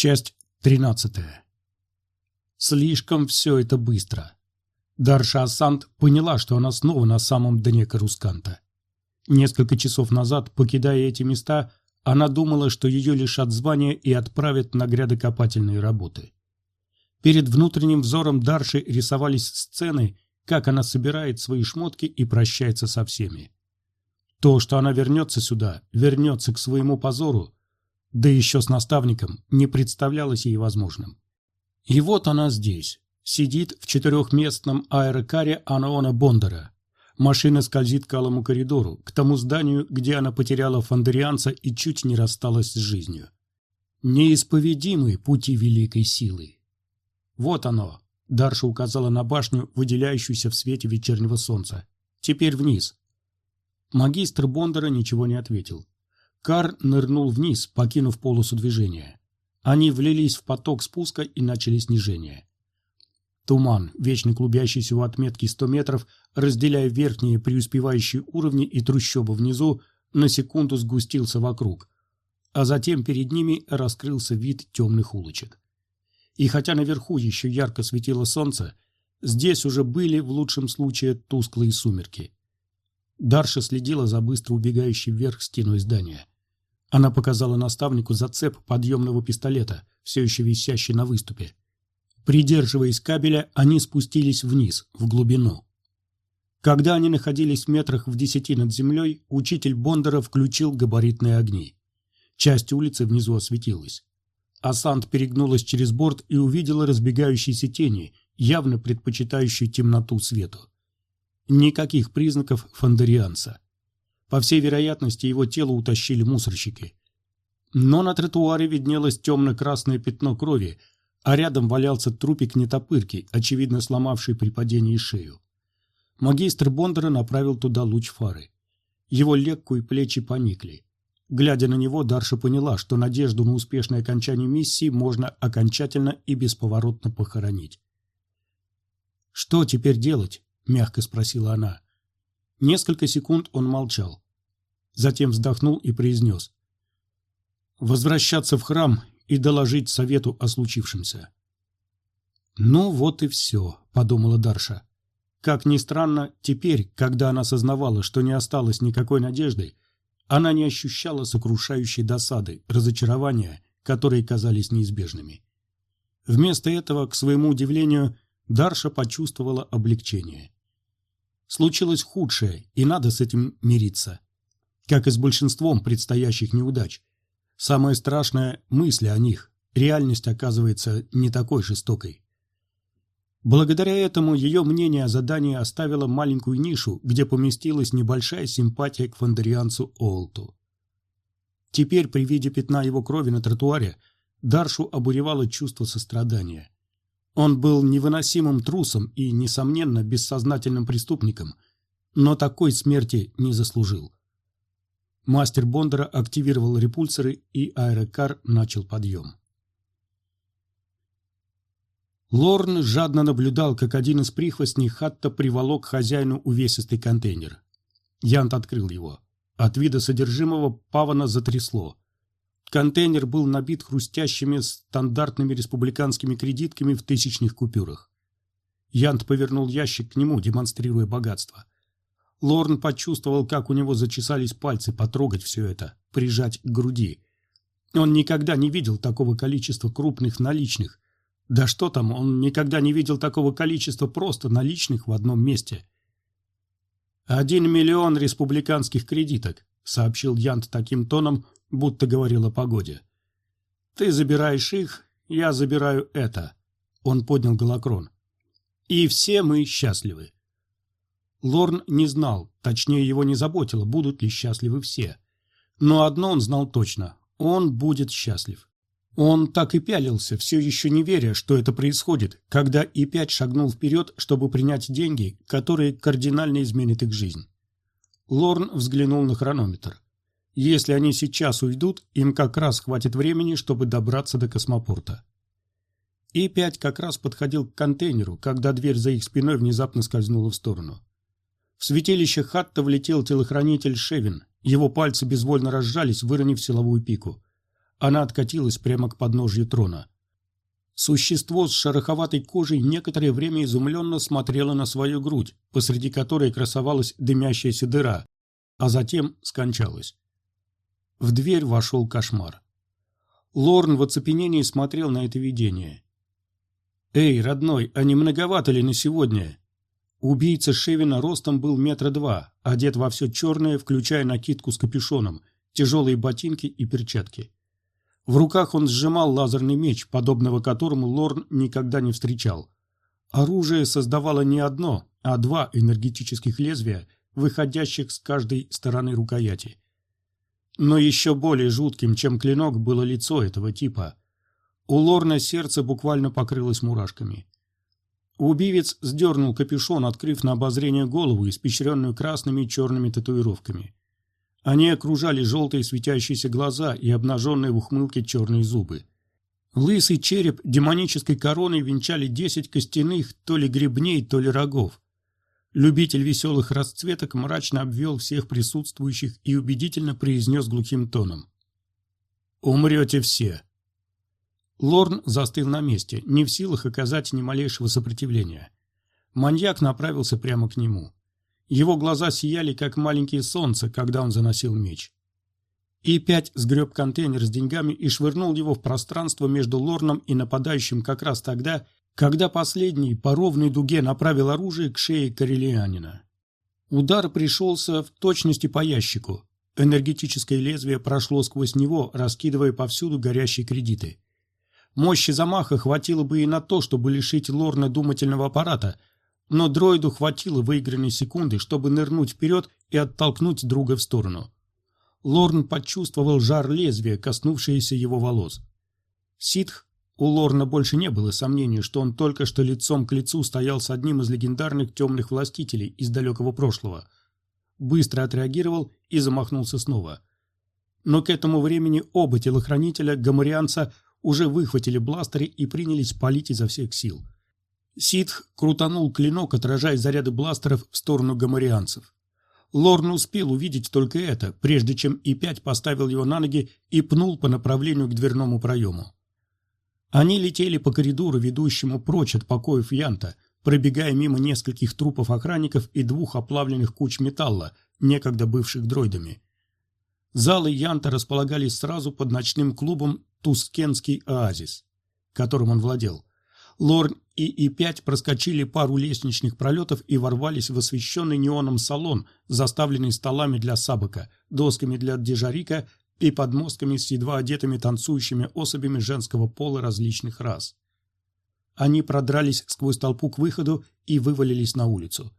Часть тринадцатая. Слишком все это быстро. Дарша Асант поняла, что она снова на самом дне Карусканта. Несколько часов назад, покидая эти места, она думала, что ее лишат звания и отправят на грядокопательные работы. Перед внутренним взором Дарши рисовались сцены, как она собирает свои шмотки и прощается со всеми. То, что она вернется сюда, вернется к своему позору, да еще с наставником, не представлялось ей возможным. И вот она здесь, сидит в четырехместном аэрокаре Анаона Бондара. Машина скользит к алому коридору, к тому зданию, где она потеряла фондерианца и чуть не рассталась с жизнью. Неисповедимы пути великой силы. Вот оно. Дарша указала на башню, выделяющуюся в свете вечернего солнца. Теперь вниз. Магистр Бондара ничего не ответил. Кар нырнул вниз, покинув полосу движения. Они влились в поток спуска и начали снижение. Туман, вечно клубящийся у отметки 100 метров, разделяя верхние преуспевающие уровни и трущобы внизу, на секунду сгустился вокруг, а затем перед ними раскрылся вид темных улочек. И хотя наверху еще ярко светило солнце, здесь уже были, в лучшем случае, тусклые сумерки. Дарша следила за быстро убегающей вверх стеной здания. Она показала наставнику зацеп подъемного пистолета, все еще висящий на выступе. Придерживаясь кабеля, они спустились вниз, в глубину. Когда они находились в метрах в десяти над землей, учитель Бондара включил габаритные огни. Часть улицы внизу осветилась. Асант перегнулась через борт и увидела разбегающиеся тени, явно предпочитающие темноту свету. Никаких признаков фондерианца. По всей вероятности, его тело утащили мусорщики. Но на тротуаре виднелось темно-красное пятно крови, а рядом валялся трупик нетопырки, очевидно сломавший при падении шею. Магистр Бондара направил туда луч фары. Его лекку и плечи поникли. Глядя на него, Дарша поняла, что надежду на успешное окончание миссии можно окончательно и бесповоротно похоронить. «Что теперь делать?» Мягко спросила она. Несколько секунд он молчал. Затем вздохнул и произнес. «Возвращаться в храм и доложить совету о случившемся». «Ну вот и все», — подумала Дарша. Как ни странно, теперь, когда она осознавала, что не осталось никакой надежды, она не ощущала сокрушающей досады, разочарования, которые казались неизбежными. Вместо этого, к своему удивлению, Дарша почувствовала облегчение. Случилось худшее, и надо с этим мириться. Как и с большинством предстоящих неудач. Самое страшное – мысли о них. Реальность оказывается не такой жестокой. Благодаря этому ее мнение о задании оставило маленькую нишу, где поместилась небольшая симпатия к фондерианцу Олту. Теперь при виде пятна его крови на тротуаре Даршу обуревало чувство сострадания. Он был невыносимым трусом и, несомненно, бессознательным преступником, но такой смерти не заслужил. Мастер Бондара активировал репульсоры, и аэрокар начал подъем. Лорн жадно наблюдал, как один из прихвостней Хатта приволок хозяину увесистый контейнер. Янт открыл его. От вида содержимого павана затрясло. Контейнер был набит хрустящими стандартными республиканскими кредитками в тысячных купюрах. Янт повернул ящик к нему, демонстрируя богатство. Лорн почувствовал, как у него зачесались пальцы потрогать все это, прижать к груди. Он никогда не видел такого количества крупных наличных. Да что там, он никогда не видел такого количества просто наличных в одном месте. «Один миллион республиканских кредиток», — сообщил Янт таким тоном, будто говорил о погоде. «Ты забираешь их, я забираю это», — он поднял голокрон. «И все мы счастливы». Лорн не знал, точнее его не заботило, будут ли счастливы все. Но одно он знал точно – он будет счастлив. Он так и пялился, все еще не веря, что это происходит, когда И-5 шагнул вперед, чтобы принять деньги, которые кардинально изменят их жизнь. Лорн взглянул на хронометр. Если они сейчас уйдут, им как раз хватит времени, чтобы добраться до космопорта. И-5 как раз подходил к контейнеру, когда дверь за их спиной внезапно скользнула в сторону. В святилище Хатта влетел телохранитель Шевин. Его пальцы безвольно разжались, выронив силовую пику. Она откатилась прямо к подножью трона. Существо с шероховатой кожей некоторое время изумленно смотрело на свою грудь, посреди которой красовалась дымящаяся дыра, а затем скончалось. В дверь вошел кошмар. Лорн в оцепенении смотрел на это видение. «Эй, родной, а не многовато ли на сегодня?» Убийца Шевина ростом был метра два, одет во все черное, включая накидку с капюшоном, тяжелые ботинки и перчатки. В руках он сжимал лазерный меч, подобного которому Лорн никогда не встречал. Оружие создавало не одно, а два энергетических лезвия, выходящих с каждой стороны рукояти. Но еще более жутким, чем клинок, было лицо этого типа. У Лорна сердце буквально покрылось мурашками. Убивец сдернул капюшон, открыв на обозрение голову, испещренную красными и черными татуировками. Они окружали желтые светящиеся глаза и обнаженные в ухмылке черные зубы. Лысый череп демонической короной венчали десять костяных то ли гребней, то ли рогов. Любитель веселых расцветок мрачно обвел всех присутствующих и убедительно произнес глухим тоном. «Умрете все!» Лорн застыл на месте, не в силах оказать ни малейшего сопротивления. Маньяк направился прямо к нему. Его глаза сияли, как маленькие солнца, когда он заносил меч. И пять сгреб контейнер с деньгами и швырнул его в пространство между Лорном и нападающим как раз тогда, когда последний по ровной дуге направил оружие к шее Карелианина. Удар пришелся в точности по ящику. Энергетическое лезвие прошло сквозь него, раскидывая повсюду горящие кредиты. Мощи замаха хватило бы и на то, чтобы лишить Лорна думательного аппарата, но дроиду хватило выигранной секунды, чтобы нырнуть вперед и оттолкнуть друга в сторону. Лорн почувствовал жар лезвия, коснувшееся его волос. Ситх, у Лорна больше не было сомнений, что он только что лицом к лицу стоял с одним из легендарных темных властителей из далекого прошлого. Быстро отреагировал и замахнулся снова. Но к этому времени оба телохранителя гамарианца уже выхватили бластеры и принялись палить изо всех сил. Ситх крутанул клинок, отражая заряды бластеров в сторону гамарианцев. Лорн успел увидеть только это, прежде чем И-5 поставил его на ноги и пнул по направлению к дверному проему. Они летели по коридору, ведущему прочь от покоев Янта, пробегая мимо нескольких трупов охранников и двух оплавленных куч металла, некогда бывших дроидами. Залы Янта располагались сразу под ночным клубом Тускенский оазис, которым он владел. Лорн и И-5 проскочили пару лестничных пролетов и ворвались в освещенный неоном салон, заставленный столами для сабака, досками для дежарика и подмостками с едва одетыми танцующими особями женского пола различных рас. Они продрались сквозь толпу к выходу и вывалились на улицу.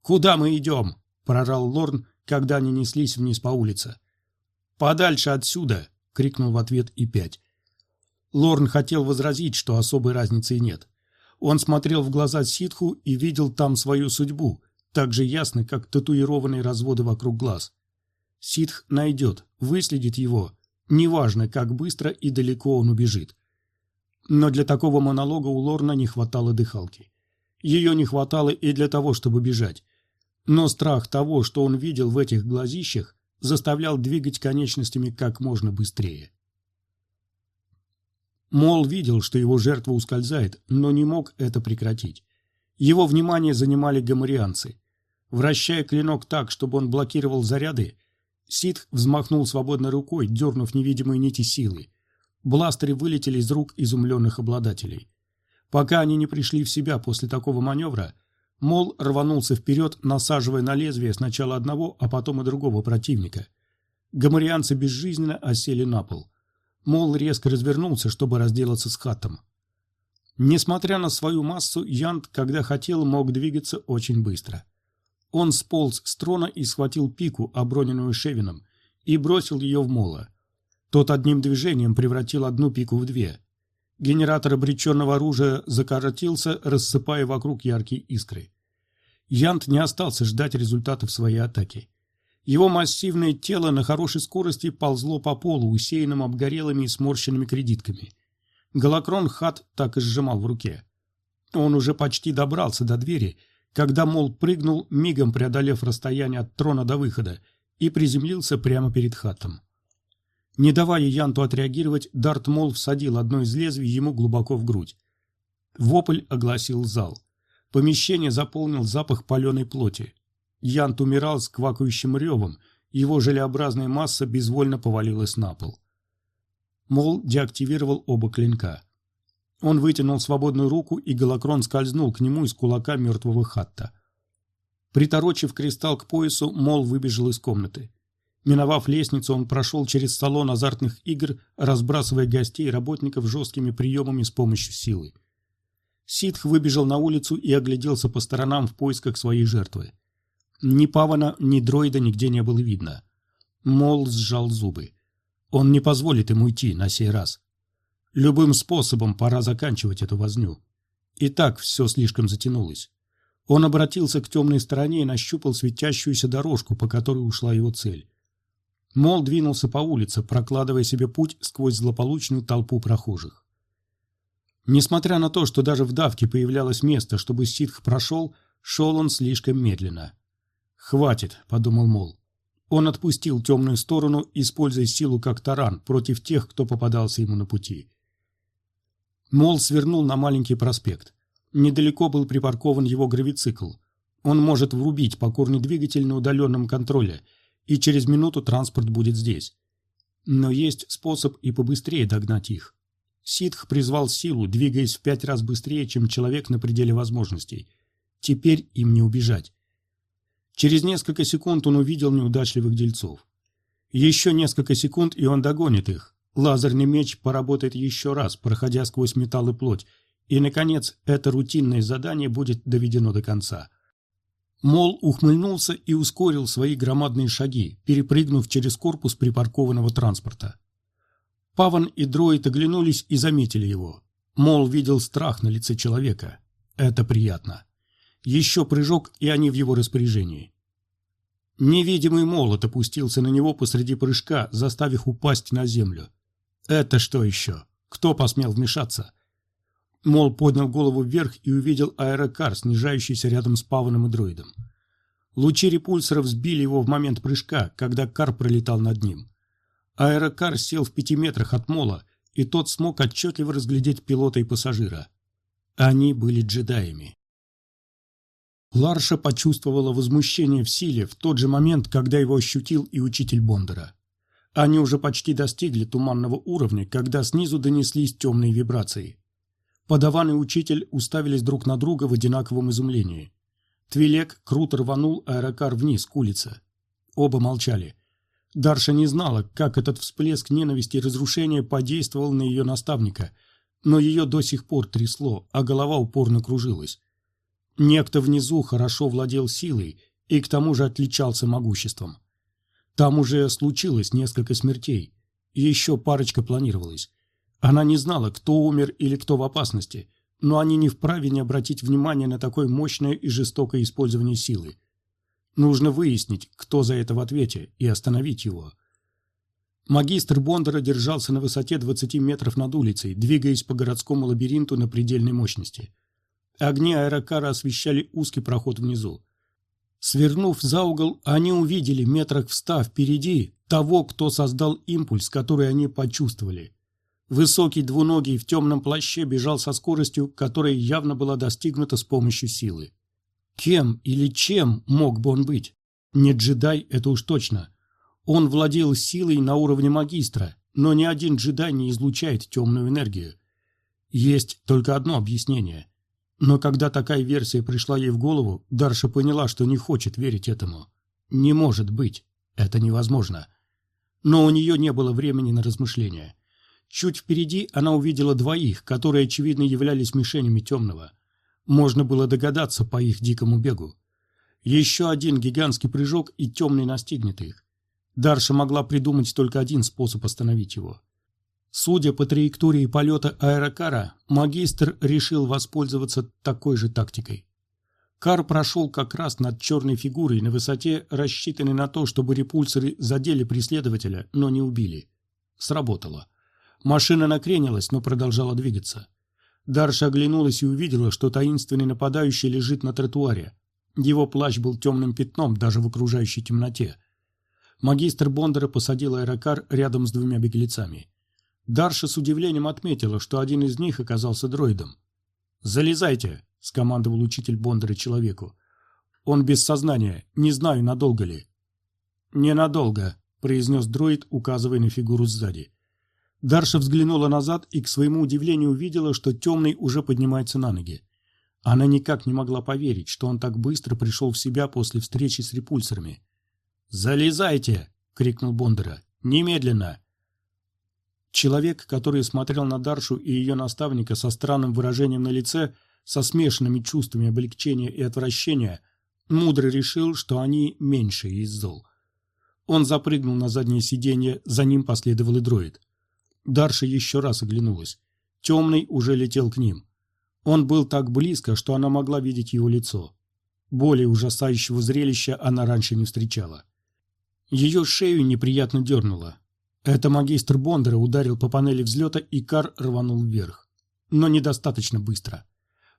«Куда мы идем?» – прорал Лорн, когда они неслись вниз по улице. «Подальше отсюда!» — крикнул в ответ и пять. Лорн хотел возразить, что особой разницы нет. Он смотрел в глаза ситху и видел там свою судьбу, так же ясно, как татуированные разводы вокруг глаз. Ситх найдет, выследит его, неважно, как быстро и далеко он убежит. Но для такого монолога у Лорна не хватало дыхалки. Ее не хватало и для того, чтобы бежать. Но страх того, что он видел в этих глазищах, заставлял двигать конечностями как можно быстрее. Мол видел, что его жертва ускользает, но не мог это прекратить. Его внимание занимали гамарианцы. Вращая клинок так, чтобы он блокировал заряды, Ситх взмахнул свободной рукой, дернув невидимые нити силы. Бластеры вылетели из рук изумленных обладателей. Пока они не пришли в себя после такого маневра, Мол рванулся вперед, насаживая на лезвие сначала одного, а потом и другого противника. Гамарианцы безжизненно осели на пол. Мол резко развернулся, чтобы разделаться с хатом. Несмотря на свою массу, Янт, когда хотел, мог двигаться очень быстро. Он сполз с трона и схватил пику, оброненную Шевином, и бросил ее в Мола. Тот одним движением превратил одну пику в две. Генератор обреченного оружия закоротился, рассыпая вокруг яркие искры. Янт не остался ждать результатов своей атаки. Его массивное тело на хорошей скорости ползло по полу, усеянным обгорелыми и сморщенными кредитками. Голокрон Хат так и сжимал в руке. Он уже почти добрался до двери, когда Мол прыгнул, мигом преодолев расстояние от трона до выхода, и приземлился прямо перед Хатом. Не давая Янту отреагировать, Дарт Мол всадил одно из лезвий ему глубоко в грудь. Вопль огласил зал. Помещение заполнил запах паленой плоти. Янт умирал с квакающим ревом, его желеобразная масса безвольно повалилась на пол. Мол деактивировал оба клинка. Он вытянул свободную руку, и голокрон скользнул к нему из кулака мертвого хатта. Приторочив кристалл к поясу, Мол выбежал из комнаты. Миновав лестницу, он прошел через салон азартных игр, разбрасывая гостей и работников жесткими приемами с помощью силы. Ситх выбежал на улицу и огляделся по сторонам в поисках своей жертвы. Ни Павана, ни дроида нигде не было видно. Мол сжал зубы. Он не позволит ему уйти на сей раз. Любым способом пора заканчивать эту возню. И так все слишком затянулось. Он обратился к темной стороне и нащупал светящуюся дорожку, по которой ушла его цель. Мол двинулся по улице, прокладывая себе путь сквозь злополучную толпу прохожих. Несмотря на то, что даже в давке появлялось место, чтобы ситх прошел, шел он слишком медленно. «Хватит», — подумал Мол. Он отпустил темную сторону, используя силу как таран против тех, кто попадался ему на пути. Мол свернул на маленький проспект. Недалеко был припаркован его гравицикл. Он может врубить покорный двигатель на удаленном контроле — и через минуту транспорт будет здесь. Но есть способ и побыстрее догнать их. Ситх призвал силу, двигаясь в пять раз быстрее, чем человек на пределе возможностей. Теперь им не убежать. Через несколько секунд он увидел неудачливых дельцов. Еще несколько секунд, и он догонит их. Лазерный меч поработает еще раз, проходя сквозь металл и плоть, и, наконец, это рутинное задание будет доведено до конца. Мол ухмыльнулся и ускорил свои громадные шаги, перепрыгнув через корпус припаркованного транспорта. Паван и дроид оглянулись и заметили его. Мол видел страх на лице человека. Это приятно. Еще прыжок, и они в его распоряжении. Невидимый молот опустился на него посреди прыжка, заставив упасть на землю. Это что еще? Кто посмел вмешаться? Мол поднял голову вверх и увидел аэрокар, снижающийся рядом с Паваном и дроидом. Лучи репульсоров сбили его в момент прыжка, когда кар пролетал над ним. Аэрокар сел в пяти метрах от Мола, и тот смог отчетливо разглядеть пилота и пассажира. Они были джедаями. Ларша почувствовала возмущение в силе в тот же момент, когда его ощутил и учитель Бондара. Они уже почти достигли туманного уровня, когда снизу донеслись темные вибрации. Подаван и учитель уставились друг на друга в одинаковом изумлении. Твилек круто рванул аэрокар вниз к улице. Оба молчали. Дарша не знала, как этот всплеск ненависти и разрушения подействовал на ее наставника, но ее до сих пор трясло, а голова упорно кружилась. Некто внизу хорошо владел силой и к тому же отличался могуществом. Там уже случилось несколько смертей, еще парочка планировалась. Она не знала, кто умер или кто в опасности, но они не вправе не обратить внимания на такое мощное и жестокое использование силы. Нужно выяснить, кто за это в ответе, и остановить его. Магистр Бондара держался на высоте 20 метров над улицей, двигаясь по городскому лабиринту на предельной мощности. Огни аэрокара освещали узкий проход внизу. Свернув за угол, они увидели метрах в ста впереди того, кто создал импульс, который они почувствовали. Высокий двуногий в темном плаще бежал со скоростью, которая явно была достигнута с помощью силы. Кем или чем мог бы он быть? Не джедай, это уж точно. Он владел силой на уровне магистра, но ни один джедай не излучает темную энергию. Есть только одно объяснение. Но когда такая версия пришла ей в голову, Дарша поняла, что не хочет верить этому. Не может быть. Это невозможно. Но у нее не было времени на размышления. Чуть впереди она увидела двоих, которые, очевидно, являлись мишенями темного. Можно было догадаться по их дикому бегу. Еще один гигантский прыжок, и темный настигнет их. Дарша могла придумать только один способ остановить его. Судя по траектории полета аэрокара, магистр решил воспользоваться такой же тактикой. Кар прошел как раз над черной фигурой на высоте, рассчитанной на то, чтобы репульсоры задели преследователя, но не убили. Сработало. Машина накренилась, но продолжала двигаться. Дарша оглянулась и увидела, что таинственный нападающий лежит на тротуаре. Его плащ был темным пятном даже в окружающей темноте. Магистр Бондара посадил аэрокар рядом с двумя беглецами. Дарша с удивлением отметила, что один из них оказался дроидом. «Залезайте!» — скомандовал учитель Бондара человеку. «Он без сознания. Не знаю, надолго ли». «Ненадолго», — произнес дроид, указывая на фигуру сзади. Дарша взглянула назад и, к своему удивлению, увидела, что темный уже поднимается на ноги. Она никак не могла поверить, что он так быстро пришел в себя после встречи с репульсорами. «Залезайте!» — крикнул Бондара. «Немедленно!» Человек, который смотрел на Даршу и ее наставника со странным выражением на лице, со смешанными чувствами облегчения и отвращения, мудро решил, что они меньше из зол. Он запрыгнул на заднее сиденье, за ним последовал и дроид. Дарша еще раз оглянулась. Темный уже летел к ним. Он был так близко, что она могла видеть его лицо. Более ужасающего зрелища она раньше не встречала. Ее шею неприятно дернуло. Это магистр Бондера ударил по панели взлета, и кар рванул вверх. Но недостаточно быстро.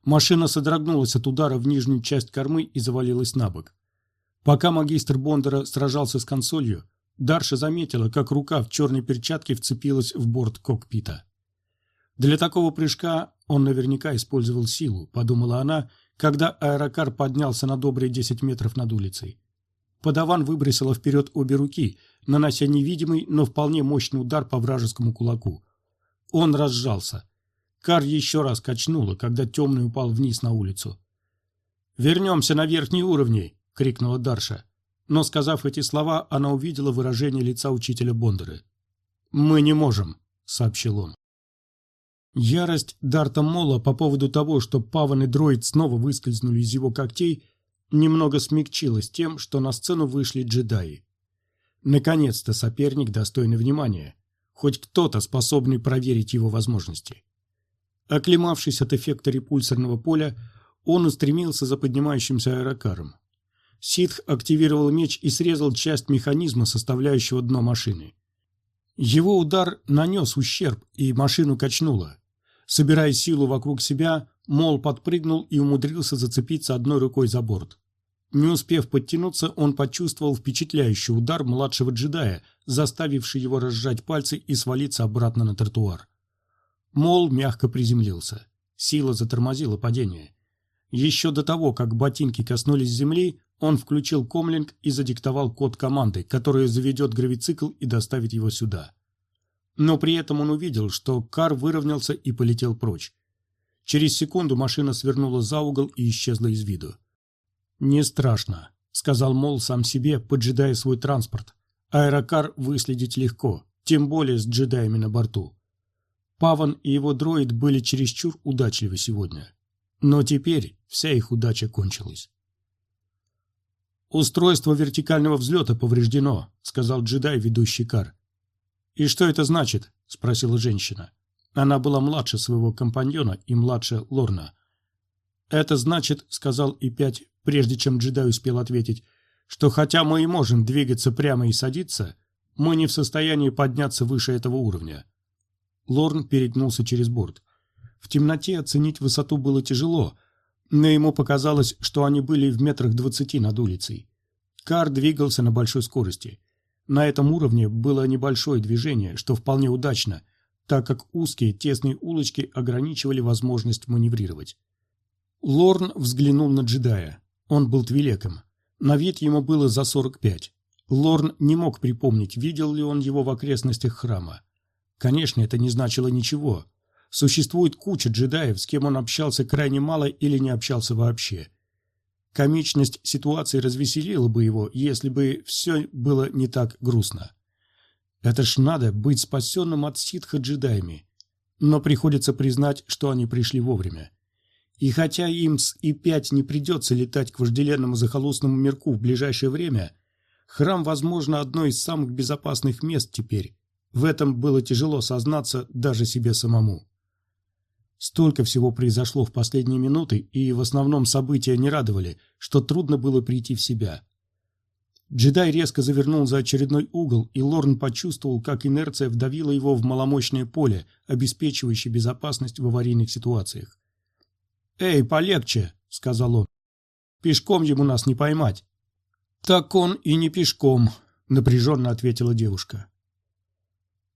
Машина содрогнулась от удара в нижнюю часть кормы и завалилась на бок. Пока магистр Бондера сражался с консолью, Дарша заметила, как рука в черной перчатке вцепилась в борт кокпита. Для такого прыжка он наверняка использовал силу, подумала она, когда аэрокар поднялся на добрые 10 метров над улицей. Подаван выбросила вперед обе руки, нанося невидимый, но вполне мощный удар по вражескому кулаку. Он разжался. Кар еще раз качнула, когда темный упал вниз на улицу. «Вернемся на верхние уровни!» — крикнула Дарша. Но, сказав эти слова, она увидела выражение лица учителя Бондары. «Мы не можем», — сообщил он. Ярость Дарта Мола по поводу того, что Паван и Дроид снова выскользнули из его когтей, немного смягчилась тем, что на сцену вышли джедаи. Наконец-то соперник достойный внимания, хоть кто-то способный проверить его возможности. Оклемавшись от эффекта репульсорного поля, он устремился за поднимающимся аэрокаром. Ситх активировал меч и срезал часть механизма, составляющего дно машины. Его удар нанес ущерб, и машину качнуло. Собирая силу вокруг себя, Мол подпрыгнул и умудрился зацепиться одной рукой за борт. Не успев подтянуться, он почувствовал впечатляющий удар младшего джедая, заставивший его разжать пальцы и свалиться обратно на тротуар. Мол мягко приземлился. Сила затормозила падение. Еще до того, как ботинки коснулись земли, он включил комлинг и задиктовал код команды, которая заведет гравицикл и доставит его сюда. Но при этом он увидел, что кар выровнялся и полетел прочь. Через секунду машина свернула за угол и исчезла из виду. «Не страшно», — сказал Мол сам себе, поджидая свой транспорт. «Аэрокар выследить легко, тем более с джедаями на борту». Паван и его дроид были чересчур удачливы сегодня. Но теперь вся их удача кончилась. «Устройство вертикального взлета повреждено», — сказал джедай, ведущий кар. «И что это значит?» — спросила женщина. Она была младше своего компаньона и младше Лорна. «Это значит», — сказал и пять прежде чем джедай успел ответить, что хотя мы и можем двигаться прямо и садиться, мы не в состоянии подняться выше этого уровня. Лорн перегнулся через борт. В темноте оценить высоту было тяжело, но ему показалось, что они были в метрах двадцати над улицей. Кар двигался на большой скорости. На этом уровне было небольшое движение, что вполне удачно, так как узкие тесные улочки ограничивали возможность маневрировать. Лорн взглянул на джедая. Он был твилеком. На вид ему было за 45. Лорн не мог припомнить, видел ли он его в окрестностях храма. Конечно, это не значило ничего. Существует куча джедаев, с кем он общался крайне мало или не общался вообще. Комичность ситуации развеселила бы его, если бы все было не так грустно. Это ж надо быть спасенным от ситха джедаями. Но приходится признать, что они пришли вовремя. И хотя им с И-5 не придется летать к вожделенному захолустному мирку в ближайшее время, храм, возможно, одно из самых безопасных мест теперь. В этом было тяжело сознаться даже себе самому. Столько всего произошло в последние минуты, и в основном события не радовали, что трудно было прийти в себя. Джедай резко завернул за очередной угол, и Лорн почувствовал, как инерция вдавила его в маломощное поле, обеспечивающее безопасность в аварийных ситуациях. «Эй, полегче», — сказал он. «Пешком ему нас не поймать». «Так он и не пешком», — напряженно ответила девушка.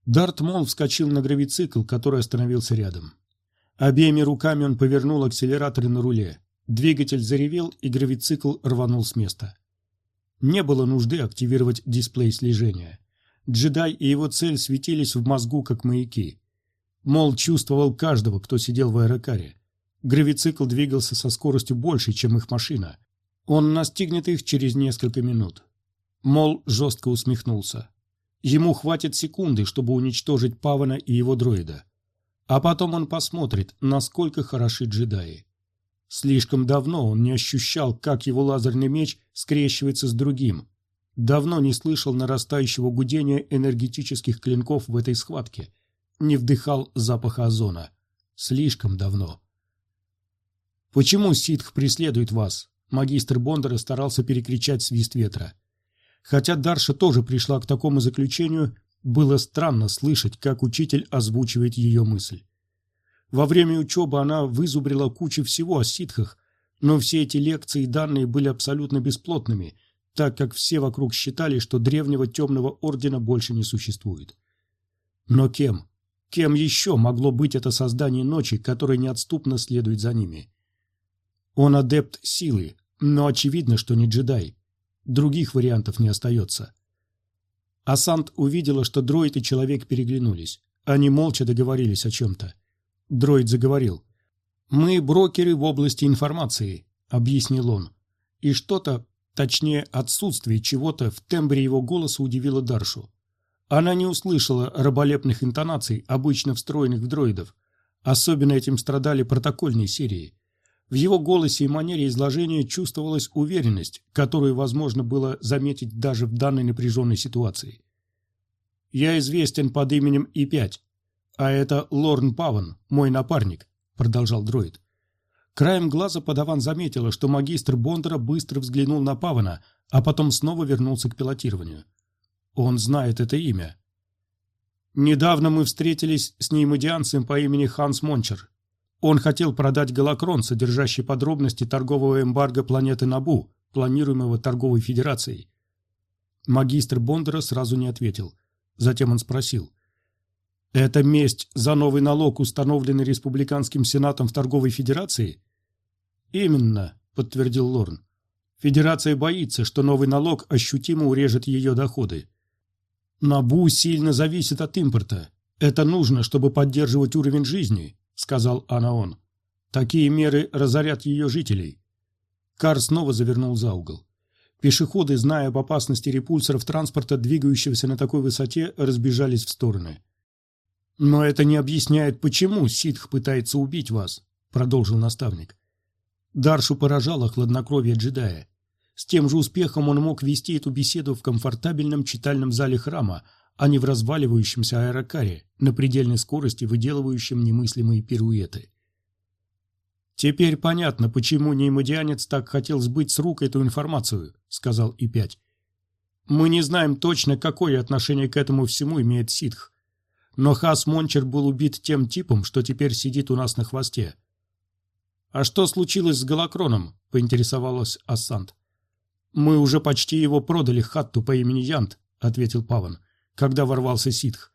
Дарт Мол вскочил на гравицикл, который остановился рядом. Обеими руками он повернул акселераторы на руле. Двигатель заревел, и гравицикл рванул с места. Не было нужды активировать дисплей слежения. Джедай и его цель светились в мозгу, как маяки. Мол чувствовал каждого, кто сидел в аэрокаре. Гравицикл двигался со скоростью большей, чем их машина. Он настигнет их через несколько минут. Мол жестко усмехнулся. Ему хватит секунды, чтобы уничтожить Павана и его дроида. А потом он посмотрит, насколько хороши джедаи. Слишком давно он не ощущал, как его лазерный меч скрещивается с другим. Давно не слышал нарастающего гудения энергетических клинков в этой схватке. Не вдыхал запаха озона. Слишком давно. «Почему ситх преследует вас?» Магистр Бондара старался перекричать свист ветра. Хотя Дарша тоже пришла к такому заключению, было странно слышать, как учитель озвучивает ее мысль. Во время учебы она вызубрила кучу всего о ситхах, но все эти лекции и данные были абсолютно бесплотными, так как все вокруг считали, что древнего темного ордена больше не существует. Но кем? Кем еще могло быть это создание ночи, которое неотступно следует за ними? Он адепт силы, но очевидно, что не джедай. Других вариантов не остается. Асант увидела, что дроид и человек переглянулись. Они молча договорились о чем-то. Дроид заговорил. «Мы брокеры в области информации», — объяснил он. И что-то, точнее отсутствие чего-то в тембре его голоса удивило Даршу. Она не услышала раболепных интонаций, обычно встроенных в дроидов. Особенно этим страдали протокольные серии. В его голосе и манере изложения чувствовалась уверенность, которую возможно было заметить даже в данной напряженной ситуации. «Я известен под именем И-5, а это Лорн Паван, мой напарник», — продолжал дроид. Краем глаза подаван заметила, что магистр Бондара быстро взглянул на Павана, а потом снова вернулся к пилотированию. Он знает это имя. Недавно мы встретились с неимодианцем по имени Ханс Мончер. Он хотел продать голокрон, содержащий подробности торгового эмбарго планеты Набу, планируемого торговой федерацией. Магистр Бондера сразу не ответил. Затем он спросил. «Это месть за новый налог, установленный Республиканским Сенатом в торговой федерации?» «Именно», — подтвердил Лорн. «Федерация боится, что новый налог ощутимо урежет ее доходы. Набу сильно зависит от импорта. Это нужно, чтобы поддерживать уровень жизни сказал Анаон. Такие меры разорят ее жителей. Кар снова завернул за угол. Пешеходы, зная об опасности репульсоров транспорта, двигающегося на такой высоте, разбежались в стороны. «Но это не объясняет, почему ситх пытается убить вас», — продолжил наставник. Даршу поражало хладнокровие джедая. С тем же успехом он мог вести эту беседу в комфортабельном читальном зале храма, а не в разваливающемся аэрокаре, на предельной скорости выделывающем немыслимые пируэты. «Теперь понятно, почему неймодианец так хотел сбыть с рук эту информацию», — сказал И-5. «Мы не знаем точно, какое отношение к этому всему имеет ситх. Но Хас Мончер был убит тем типом, что теперь сидит у нас на хвосте». «А что случилось с Галакроном?» — поинтересовалась Ассант. «Мы уже почти его продали Хатту по имени Янт», — ответил Паван когда ворвался ситх.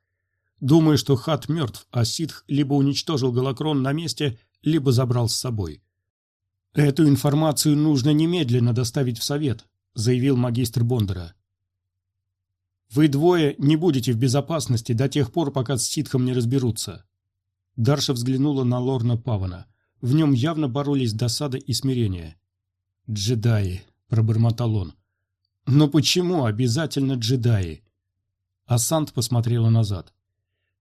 Думаю, что хат мертв, а ситх либо уничтожил голокрон на месте, либо забрал с собой. «Эту информацию нужно немедленно доставить в совет», — заявил магистр Бондара. «Вы двое не будете в безопасности до тех пор, пока с ситхом не разберутся». Дарша взглянула на Лорна Павана. В нем явно боролись досада и смирение. «Джедаи», — пробормотал он. «Но почему обязательно джедаи? А Сант посмотрела назад.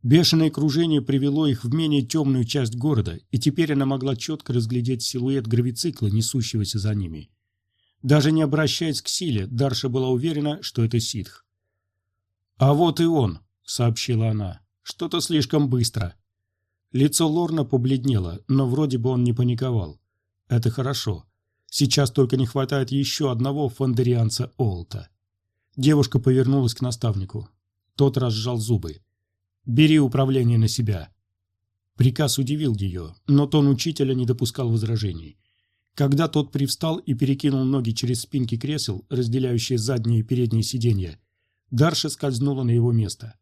Бешеное кружение привело их в менее темную часть города, и теперь она могла четко разглядеть силуэт гравицикла, несущегося за ними. Даже не обращаясь к силе, Дарша была уверена, что это ситх. «А вот и он», — сообщила она. «Что-то слишком быстро». Лицо Лорна побледнело, но вроде бы он не паниковал. Это хорошо. Сейчас только не хватает еще одного фондерианца Олта. Девушка повернулась к наставнику. Тот разжал зубы. «Бери управление на себя». Приказ удивил ее, но тон учителя не допускал возражений. Когда тот привстал и перекинул ноги через спинки кресел, разделяющие задние и передние сиденья, Дарша скользнула на его место.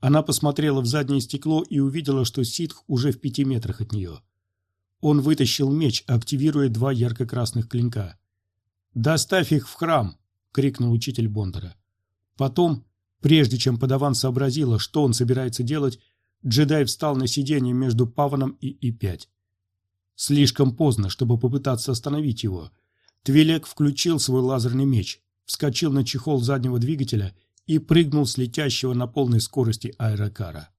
Она посмотрела в заднее стекло и увидела, что ситх уже в пяти метрах от нее. Он вытащил меч, активируя два ярко-красных клинка. «Доставь их в храм!» — крикнул учитель Бондара. Потом, прежде чем подаван сообразила, что он собирается делать, джедай встал на сиденье между Паваном и И-5. Слишком поздно, чтобы попытаться остановить его. Твилек включил свой лазерный меч, вскочил на чехол заднего двигателя и прыгнул с летящего на полной скорости аэрокара.